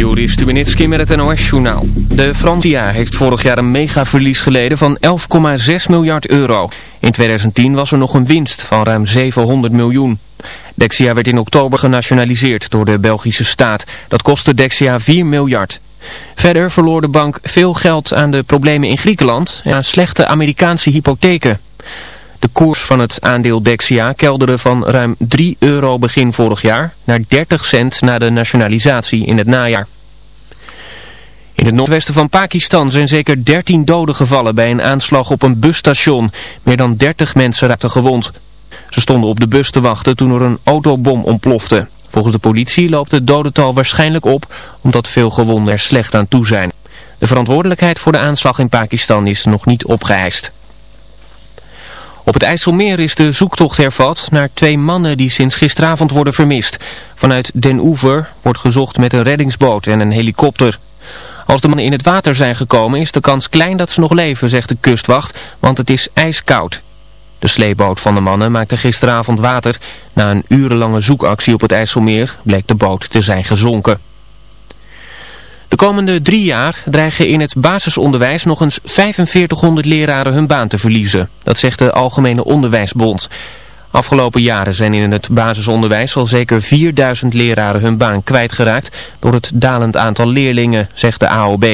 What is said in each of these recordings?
Joris Stubenitski met het NOS-journaal. De Frontia heeft vorig jaar een megaverlies geleden van 11,6 miljard euro. In 2010 was er nog een winst van ruim 700 miljoen. Dexia werd in oktober genationaliseerd door de Belgische staat. Dat kostte Dexia 4 miljard. Verder verloor de bank veel geld aan de problemen in Griekenland en aan slechte Amerikaanse hypotheken. De koers van het aandeel Dexia kelderde van ruim 3 euro begin vorig jaar naar 30 cent na de nationalisatie in het najaar. In het noordwesten van Pakistan zijn zeker 13 doden gevallen bij een aanslag op een busstation. Meer dan 30 mensen raakten gewond. Ze stonden op de bus te wachten toen er een autobom ontplofte. Volgens de politie loopt het dodental waarschijnlijk op omdat veel gewonden er slecht aan toe zijn. De verantwoordelijkheid voor de aanslag in Pakistan is nog niet opgeëist. Op het IJsselmeer is de zoektocht hervat naar twee mannen die sinds gisteravond worden vermist. Vanuit Den Oever wordt gezocht met een reddingsboot en een helikopter. Als de mannen in het water zijn gekomen is de kans klein dat ze nog leven, zegt de kustwacht, want het is ijskoud. De sleepboot van de mannen maakte gisteravond water. Na een urenlange zoekactie op het IJsselmeer bleek de boot te zijn gezonken. De komende drie jaar dreigen in het basisonderwijs nog eens 4500 leraren hun baan te verliezen. Dat zegt de Algemene Onderwijsbond. Afgelopen jaren zijn in het basisonderwijs al zeker 4000 leraren hun baan kwijtgeraakt door het dalend aantal leerlingen, zegt de AOB.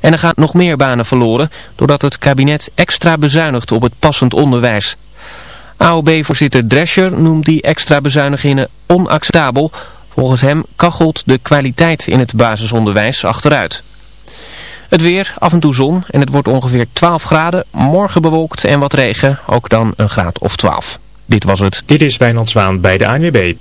En er gaan nog meer banen verloren doordat het kabinet extra bezuinigt op het passend onderwijs. AOB-voorzitter Drescher noemt die extra bezuinigingen onacceptabel Volgens hem kachelt de kwaliteit in het basisonderwijs achteruit. Het weer, af en toe zon en het wordt ongeveer 12 graden. Morgen bewolkt en wat regen, ook dan een graad of 12. Dit was het. Dit is Wijnand Zwaan bij de ANWB.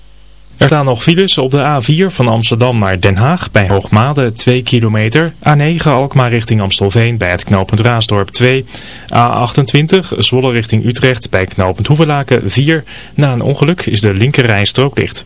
Er staan nog files op de A4 van Amsterdam naar Den Haag bij Hoogmade 2 kilometer. A9 Alkmaar richting Amstelveen bij het knooppunt Raasdorp 2. A28 Zwolle richting Utrecht bij knooppunt Hoevelaken 4. Na een ongeluk is de linkerrijstrook dicht.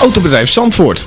Autobedrijf Zandvoort,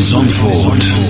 Zandvoort.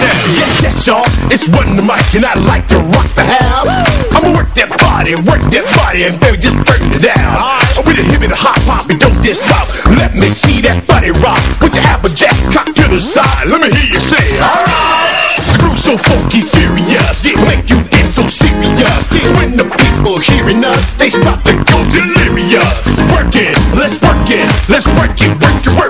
Come on and get down. Yes, yes, y'all. It's Wonder Mike, and I like to rock the house. I'ma work that body, work that body, and baby, just turn it down. I'm with the hip and the hot pop, and don't diss stop. Let me see that body rock. Put your applejack cock to the side. Let me hear you say, alright. The groove's so funky, furious, it make you get so serious. When the people hearing us, they start to go delirious. Work it, let's work it, let's work it, work it, work it.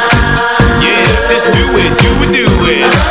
it, do it, do it.